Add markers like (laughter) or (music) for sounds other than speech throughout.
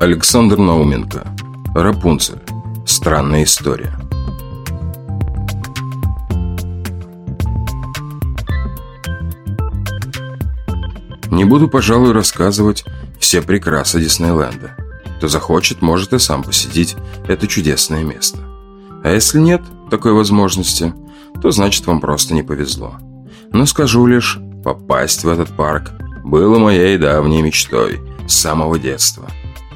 Александр Науменко. Рапунцель. Странная история. Не буду, пожалуй, рассказывать все прекрасы Диснейленда. Кто захочет, может и сам посетить это чудесное место. А если нет такой возможности, то значит вам просто не повезло. Но скажу лишь, попасть в этот парк было моей давней мечтой с самого детства.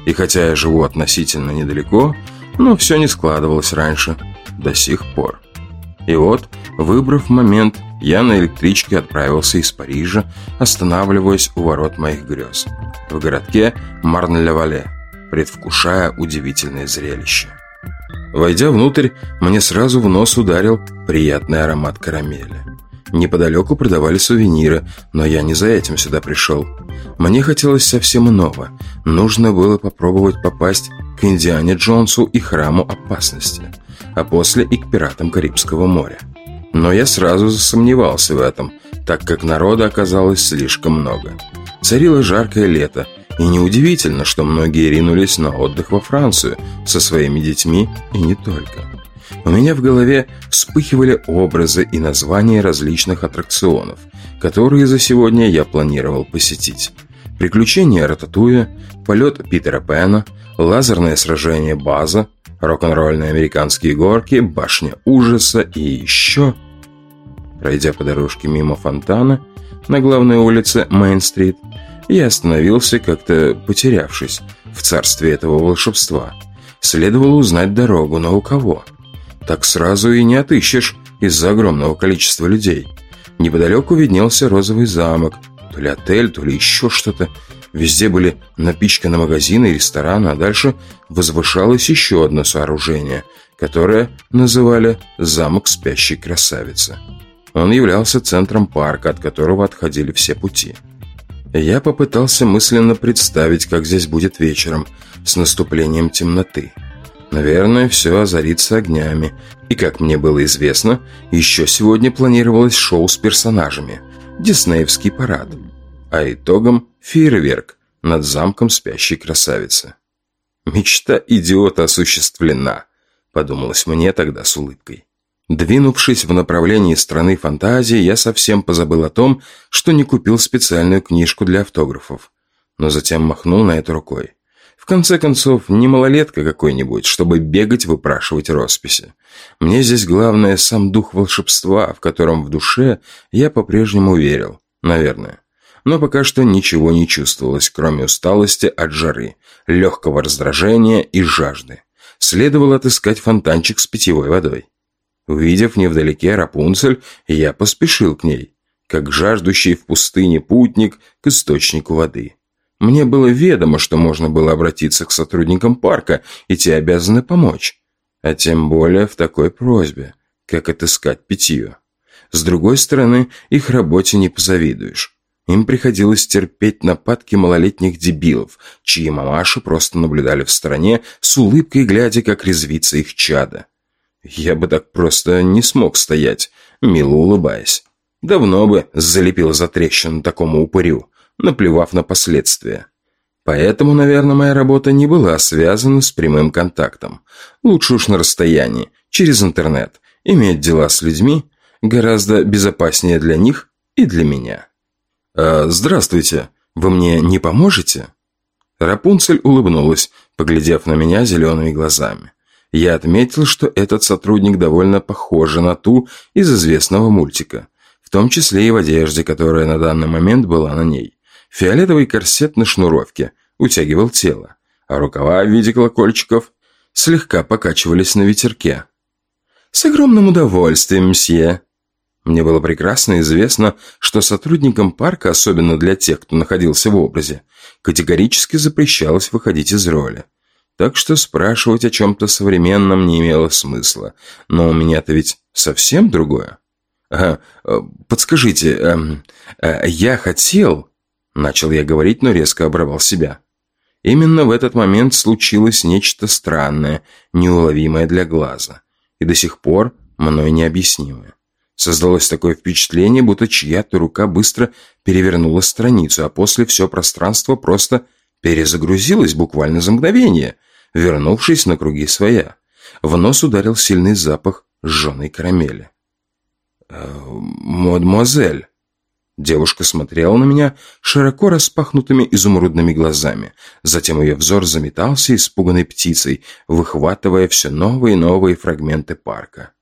И хотя я живу относительно недалеко, но все не складывалось раньше, до сих пор. И вот, выбрав момент, я на электричке отправился из Парижа, останавливаясь у ворот моих грез, в городке Марн-ле-Вале, предвкушая удивительное зрелище. Войдя внутрь, мне сразу в нос ударил приятный аромат карамели. Неподалеку продавали сувениры, но я не за этим сюда пришел. Мне хотелось совсем иного. Нужно было попробовать попасть к Индиане Джонсу и Храму Опасности, а после и к Пиратам Карибского моря. Но я сразу засомневался в этом, так как народа оказалось слишком много. Царило жаркое лето, и неудивительно, что многие ринулись на отдых во Францию со своими детьми и не только. У меня в голове вспыхивали образы и названия различных аттракционов, которые за сегодня я планировал посетить. Приключения Рататуя, полет Питера Пэна, лазерное сражение База, рок-н-ролльные американские горки, башня ужаса и еще... Пройдя по дорожке мимо фонтана на главной улице Мейн-стрит, я остановился, как-то потерявшись в царстве этого волшебства. Следовало узнать дорогу, но у кого? Так сразу и не отыщешь из-за огромного количества людей. Неподалеку виднелся розовый замок, то ли отель, то ли еще что-то. Везде были напичканы магазины и рестораны, а дальше возвышалось еще одно сооружение, которое называли «Замок спящей красавицы». Он являлся центром парка, от которого отходили все пути. Я попытался мысленно представить, как здесь будет вечером, с наступлением темноты. Наверное, все озарится огнями. И, как мне было известно, еще сегодня планировалось шоу с персонажами. Диснеевский парад. А итогом – фейерверк над замком спящей красавицы. «Мечта идиота осуществлена», – подумалось мне тогда с улыбкой. Двинувшись в направлении страны фантазии, я совсем позабыл о том, что не купил специальную книжку для автографов. Но затем махнул на это рукой. В конце концов, не малолетка какой-нибудь, чтобы бегать выпрашивать росписи. Мне здесь главное сам дух волшебства, в котором в душе я по-прежнему верил. Наверное. Но пока что ничего не чувствовалось, кроме усталости от жары, легкого раздражения и жажды. Следовало отыскать фонтанчик с питьевой водой. Увидев невдалеке Рапунцель, я поспешил к ней, как жаждущий в пустыне путник к источнику воды. Мне было ведомо, что можно было обратиться к сотрудникам парка, и те обязаны помочь. А тем более в такой просьбе, как отыскать питье. С другой стороны, их работе не позавидуешь. Им приходилось терпеть нападки малолетних дебилов, чьи мамаши просто наблюдали в стороне с улыбкой, глядя, как резвится их чада. Я бы так просто не смог стоять, мило улыбаясь. Давно бы залепил за трещину такому упырю, наплевав на последствия. Поэтому, наверное, моя работа не была связана с прямым контактом. Лучше уж на расстоянии, через интернет. Иметь дела с людьми гораздо безопаснее для них и для меня. «А, «Здравствуйте, вы мне не поможете?» Рапунцель улыбнулась, поглядев на меня зелеными глазами. Я отметил, что этот сотрудник довольно похож на ту из известного мультика, в том числе и в одежде, которая на данный момент была на ней. Фиолетовый корсет на шнуровке утягивал тело, а рукава в виде колокольчиков слегка покачивались на ветерке. «С огромным удовольствием, мсье!» Мне было прекрасно известно, что сотрудникам парка, особенно для тех, кто находился в образе, категорически запрещалось выходить из роли. Так что спрашивать о чем-то современном не имело смысла. Но у меня-то ведь совсем другое. А, подскажите, а, а, я хотел... Начал я говорить, но резко оборвал себя. Именно в этот момент случилось нечто странное, неуловимое для глаза. И до сих пор мной необъяснимое. Создалось такое впечатление, будто чья-то рука быстро перевернула страницу, а после все пространство просто перезагрузилась буквально за мгновение, вернувшись на круги своя. В нос ударил сильный запах сжженной карамели. «Э, «Мадемуазель!» Девушка смотрела на меня широко распахнутыми изумрудными глазами. Затем ее взор заметался испуганной птицей, выхватывая все новые и новые фрагменты парка.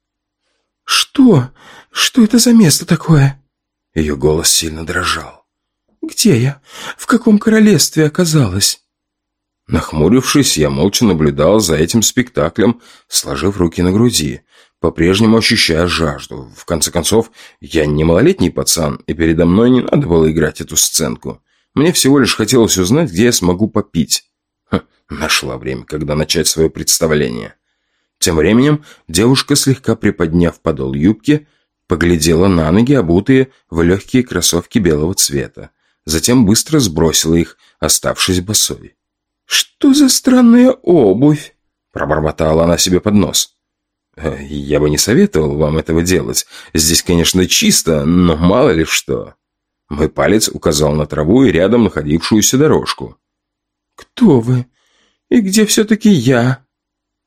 «Что? Что это за место такое?» Ее голос сильно дрожал. «Где я? В каком королевстве оказалась?» Нахмурившись, я молча наблюдал за этим спектаклем, сложив руки на груди, по-прежнему ощущая жажду. В конце концов, я не малолетний пацан, и передо мной не надо было играть эту сценку. Мне всего лишь хотелось узнать, где я смогу попить. Ха, нашла время, когда начать свое представление. Тем временем девушка, слегка приподняв подол юбки, поглядела на ноги, обутые в легкие кроссовки белого цвета. Затем быстро сбросила их, оставшись босой. «Что за странная обувь?» Пробормотала она себе под нос. Э, «Я бы не советовал вам этого делать. Здесь, конечно, чисто, но мало ли что». Мой палец указал на траву и рядом находившуюся дорожку. «Кто вы? И где все-таки я?»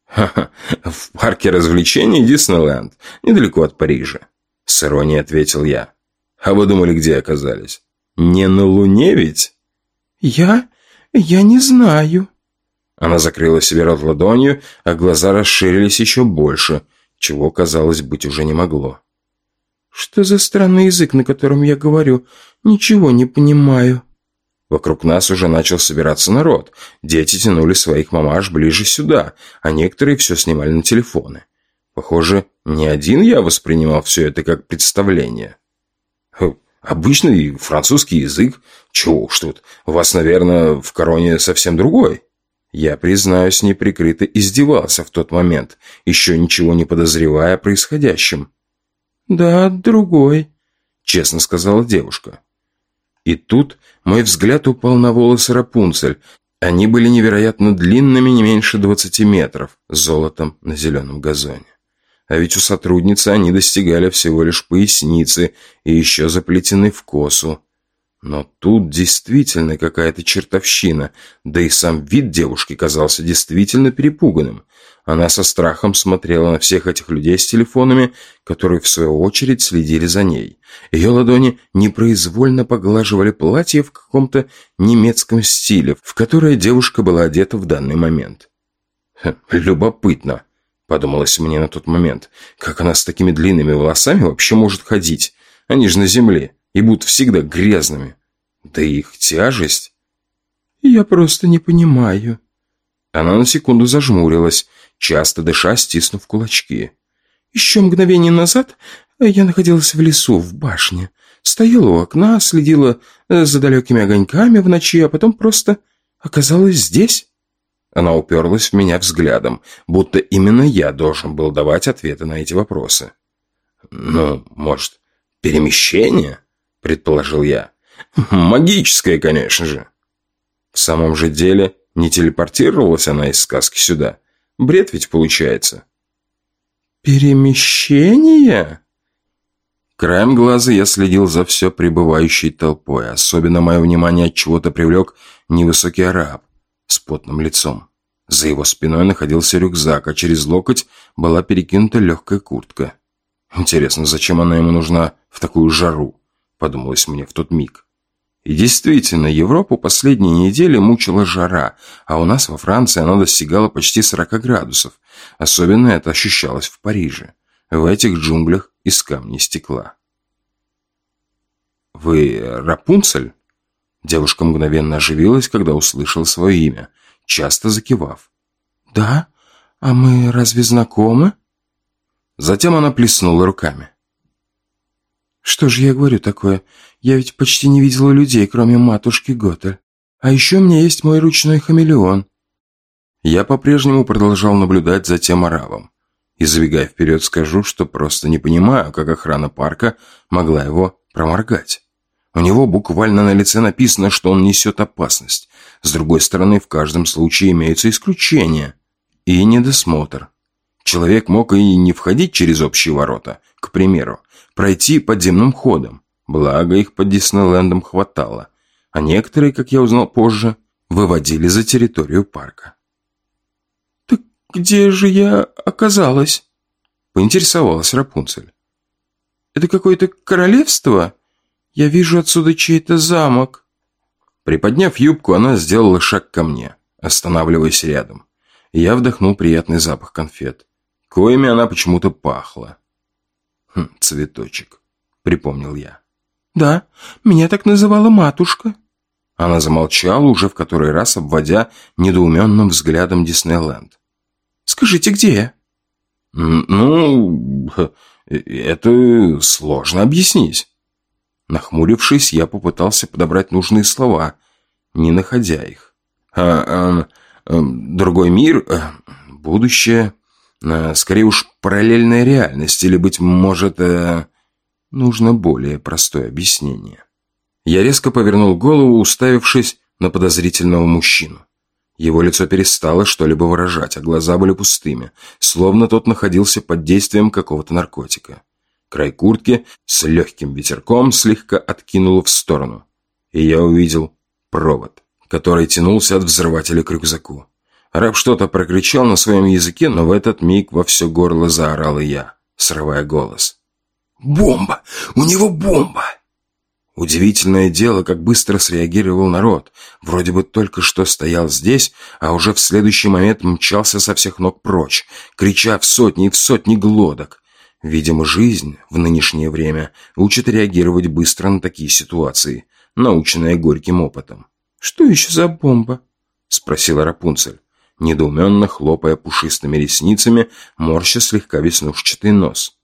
«Ха-ха, в парке развлечений Диснейленд, недалеко от Парижа», — с иронией ответил я. «А вы думали, где оказались? Не на Луне ведь?» «Я? Я не знаю». Она закрыла себе рот ладонью, а глаза расширились еще больше, чего, казалось, быть уже не могло. «Что за странный язык, на котором я говорю? Ничего не понимаю». Вокруг нас уже начал собираться народ. Дети тянули своих мамаш ближе сюда, а некоторые все снимали на телефоны. Похоже, не один я воспринимал все это как представление. Хм, обычный французский язык. Чего уж тут. У вас, наверное, в короне совсем другой. Я, признаюсь, неприкрыто издевался в тот момент, еще ничего не подозревая о происходящем. «Да, другой», — честно сказала девушка. И тут мой взгляд упал на волосы Рапунцель. Они были невероятно длинными, не меньше двадцати метров, золотом на зеленом газоне. А ведь у сотрудницы они достигали всего лишь поясницы и еще заплетены в косу. Но тут действительно какая-то чертовщина, да и сам вид девушки казался действительно перепуганным. Она со страхом смотрела на всех этих людей с телефонами, которые в свою очередь следили за ней. Ее ладони непроизвольно поглаживали платье в каком-то немецком стиле, в которое девушка была одета в данный момент. «Хм, «Любопытно», — подумалось мне на тот момент, «как она с такими длинными волосами вообще может ходить? Они же на земле и будут всегда грязными. Да их тяжесть. Я просто не понимаю. Она на секунду зажмурилась, часто дыша, стиснув кулачки. Еще мгновение назад я находилась в лесу, в башне. Стояла у окна, следила э, за далекими огоньками в ночи, а потом просто оказалась здесь. Она уперлась в меня взглядом, будто именно я должен был давать ответы на эти вопросы. «Ну, может, перемещение?» Предположил я. Магическое, конечно же. В самом же деле, не телепортировалась она из сказки сюда. Бред ведь получается. Перемещение? Краем глаза я следил за все пребывающей толпой. Особенно мое внимание от чего-то привлек невысокий араб с потным лицом. За его спиной находился рюкзак, а через локоть была перекинута легкая куртка. Интересно, зачем она ему нужна в такую жару? Подумалось мне в тот миг. И действительно, Европу последние недели мучила жара, а у нас во Франции она достигала почти 40 градусов. Особенно это ощущалось в Париже, в этих джунглях из камня и стекла. «Вы Рапунцель?» Девушка мгновенно оживилась, когда услышала свое имя, часто закивав. «Да? А мы разве знакомы?» Затем она плеснула руками. Что же я говорю такое? Я ведь почти не видела людей, кроме матушки Готель. А еще у меня есть мой ручной хамелеон. Я по-прежнему продолжал наблюдать за тем арабом. И забегая вперед, скажу, что просто не понимаю, как охрана парка могла его проморгать. У него буквально на лице написано, что он несет опасность. С другой стороны, в каждом случае имеются исключения. И недосмотр. Человек мог и не входить через общие ворота, к примеру, пройти подземным ходом. Благо, их под Диснейлендом хватало. А некоторые, как я узнал позже, выводили за территорию парка. «Так где же я оказалась?» Поинтересовалась Рапунцель. «Это какое-то королевство? Я вижу отсюда чей-то замок». Приподняв юбку, она сделала шаг ко мне, останавливаясь рядом. Я вдохнул приятный запах конфет. Коими она почему-то пахла. Хм, цветочек, припомнил я. «Да, меня так называла матушка». Она замолчала, уже в который раз обводя недоуменным взглядом Диснейленд. «Скажите, где я?» «Ну, это сложно объяснить». Нахмурившись, я попытался подобрать нужные слова, не находя их. А, а, а, другой мир, а, будущее, скорее уж параллельная реальность, или, быть может, а, нужно более простое объяснение. Я резко повернул голову, уставившись на подозрительного мужчину. Его лицо перестало что-либо выражать, а глаза были пустыми, словно тот находился под действием какого-то наркотика. Край куртки с легким ветерком слегка откинуло в сторону, и я увидел провод, который тянулся от взрывателя к рюкзаку. Раб что-то прокричал на своем языке, но в этот миг во все горло заорал и я, срывая голос. «Бомба! У него бомба!» Удивительное дело, как быстро среагировал народ. Вроде бы только что стоял здесь, а уже в следующий момент мчался со всех ног прочь, крича в сотни и в сотни глоток. Видимо, жизнь в нынешнее время учит реагировать быстро на такие ситуации, наученная горьким опытом. «Что еще за бомба?» — спросила Рапунцель, недоуменно хлопая пушистыми ресницами, морща слегка веснушчатый нос.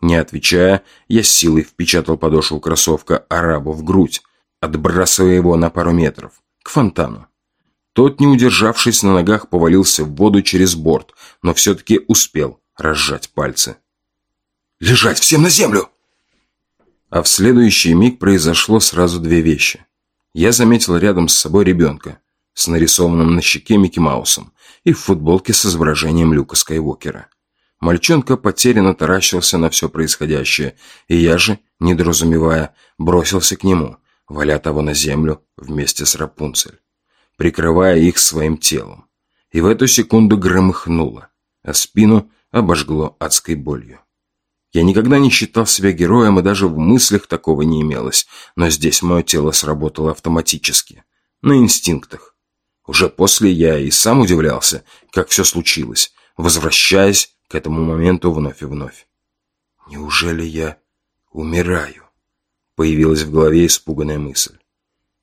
Не отвечая, я силой впечатал подошву кроссовка арабу в грудь, отбрасывая его на пару метров, к фонтану. Тот, не удержавшись на ногах, повалился в воду через борт, но все-таки успел разжать пальцы. «Лежать всем на землю!» А в следующий миг произошло сразу две вещи. Я заметил рядом с собой ребенка с нарисованным на щеке Микки Маусом и в футболке с изображением Люка Скайуокера. Мальчонка потерянно таращился на все происходящее, и я же, недоразумевая, бросился к нему, валя того на землю вместе с Рапунцель, прикрывая их своим телом. И в эту секунду громыхнуло, а спину обожгло адской болью. Я никогда не считал себя героем, и даже в мыслях такого не имелось, но здесь мое тело сработало автоматически, на инстинктах. Уже после я и сам удивлялся, как все случилось, возвращаясь к этому моменту вновь и вновь. «Неужели я умираю?» Появилась в голове испуганная мысль.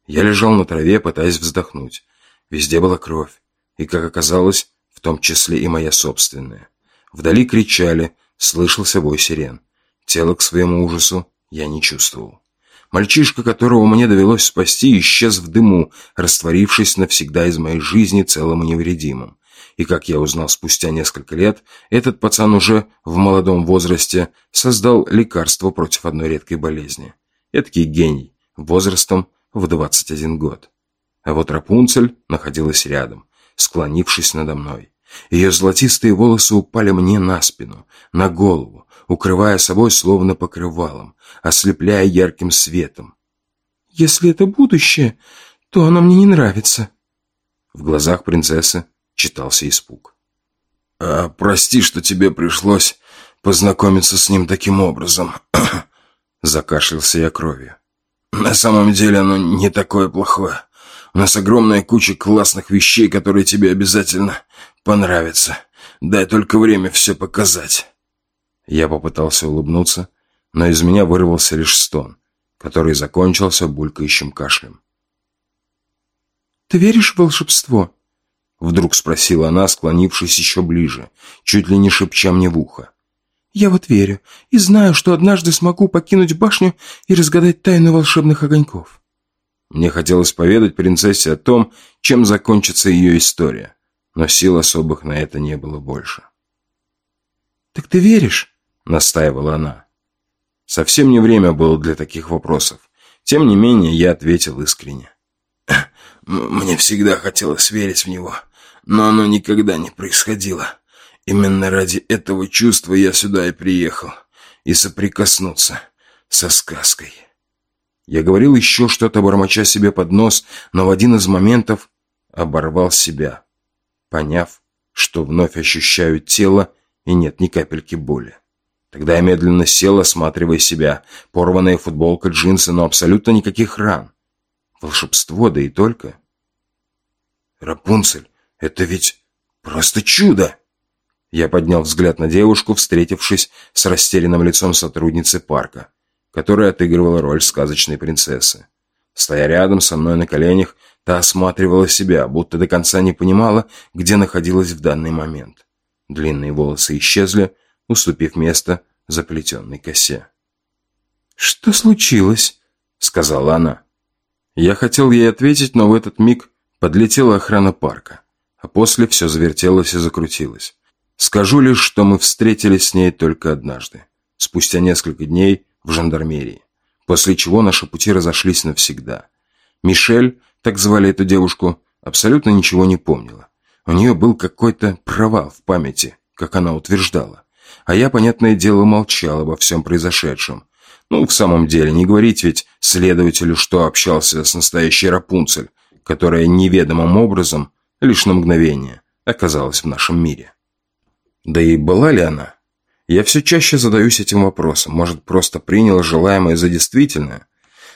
Я лежал на траве, пытаясь вздохнуть. Везде была кровь, и, как оказалось, в том числе и моя собственная. Вдали кричали, слышался вой сирен. Тело к своему ужасу я не чувствовал. Мальчишка, которого мне довелось спасти, исчез в дыму, растворившись навсегда из моей жизни целым и невредимым. И, как я узнал спустя несколько лет, этот пацан уже в молодом возрасте создал лекарство против одной редкой болезни. Эдакий гений, возрастом в 21 год. А вот Рапунцель находилась рядом, склонившись надо мной. Ее золотистые волосы упали мне на спину, на голову, укрывая собой словно покрывалом, ослепляя ярким светом. «Если это будущее, то оно мне не нравится». В глазах принцессы читался испуг. «А, «Прости, что тебе пришлось познакомиться с ним таким образом», (coughs) закашлялся я кровью. «На самом деле оно не такое плохое. У нас огромная куча классных вещей, которые тебе обязательно понравятся. Дай только время все показать». Я попытался улыбнуться, но из меня вырвался лишь стон, который закончился булькающим кашлем. «Ты веришь в волшебство?» Вдруг спросила она, склонившись еще ближе, чуть ли не шепча мне в ухо. «Я вот верю и знаю, что однажды смогу покинуть башню и разгадать тайну волшебных огоньков». Мне хотелось поведать принцессе о том, чем закончится ее история, но сил особых на это не было больше. «Так ты веришь?» — настаивала она. Совсем не время было для таких вопросов. Тем не менее, я ответил искренне. «Мне всегда хотелось верить в него но оно никогда не происходило. Именно ради этого чувства я сюда и приехал. И соприкоснуться со сказкой. Я говорил еще что-то, бормоча себе под нос, но в один из моментов оборвал себя, поняв, что вновь ощущаю тело и нет ни капельки боли. Тогда я медленно сел, осматривая себя. Порванная футболка, джинсы, но абсолютно никаких ран. Волшебство, да и только. «Рапунцель, это ведь просто чудо!» Я поднял взгляд на девушку, встретившись с растерянным лицом сотрудницы парка, которая отыгрывала роль сказочной принцессы. Стоя рядом со мной на коленях, та осматривала себя, будто до конца не понимала, где находилась в данный момент. Длинные волосы исчезли, уступив место заплетенной косе. «Что случилось?» — сказала она. Я хотел ей ответить, но в этот миг подлетела охрана парка, а после все завертелось и закрутилось. Скажу лишь, что мы встретились с ней только однажды, спустя несколько дней в жандармерии, после чего наши пути разошлись навсегда. Мишель, так звали эту девушку, абсолютно ничего не помнила. У нее был какой-то провал в памяти, как она утверждала. А я, понятное дело, молчал обо всем произошедшем. Ну, в самом деле, не говорить ведь следователю, что общался с настоящей Рапунцель, которая неведомым образом, лишь на мгновение, оказалась в нашем мире. Да и была ли она? Я все чаще задаюсь этим вопросом. Может, просто принял желаемое за действительное?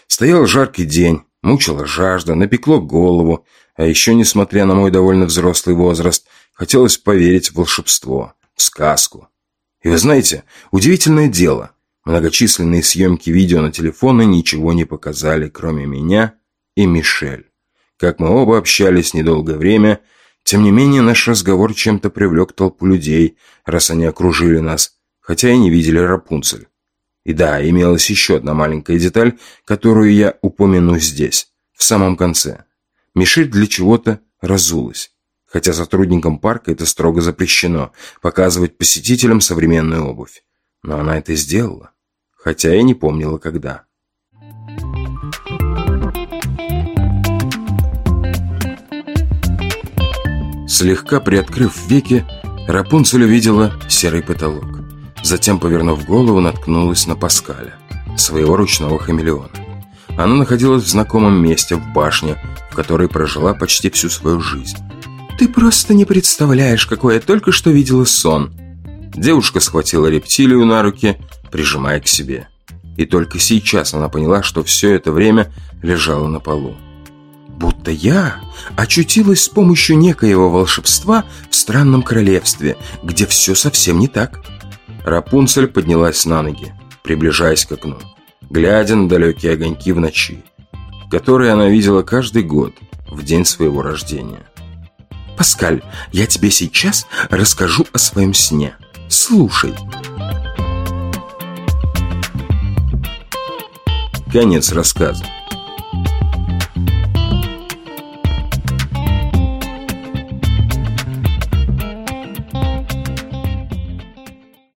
Стоял жаркий день, мучила жажда, напекло голову, а еще, несмотря на мой довольно взрослый возраст, хотелось поверить в волшебство, в сказку, и вы знаете, удивительное дело. Многочисленные съемки видео на телефоны ничего не показали, кроме меня и Мишель. Как мы оба общались недолгое время, тем не менее наш разговор чем-то привлек толпу людей, раз они окружили нас, хотя и не видели Рапунцель. И да, имелась еще одна маленькая деталь, которую я упомяну здесь, в самом конце. Мишель для чего-то разулась хотя сотрудникам парка это строго запрещено – показывать посетителям современную обувь. Но она это сделала, хотя и не помнила, когда. Слегка приоткрыв веки, Рапунцель увидела серый потолок. Затем, повернув голову, наткнулась на Паскаля, своего ручного хамелеона. Она находилась в знакомом месте, в башне, в которой прожила почти всю свою жизнь. «Ты просто не представляешь, какой я только что видела сон!» Девушка схватила рептилию на руки, прижимая к себе. И только сейчас она поняла, что все это время лежала на полу. «Будто я очутилась с помощью некоего волшебства в странном королевстве, где все совсем не так». Рапунцель поднялась на ноги, приближаясь к окну, глядя на далекие огоньки в ночи, которые она видела каждый год в день своего рождения. Паскаль, я тебе сейчас расскажу о своем сне. Слушай. Конец рассказа.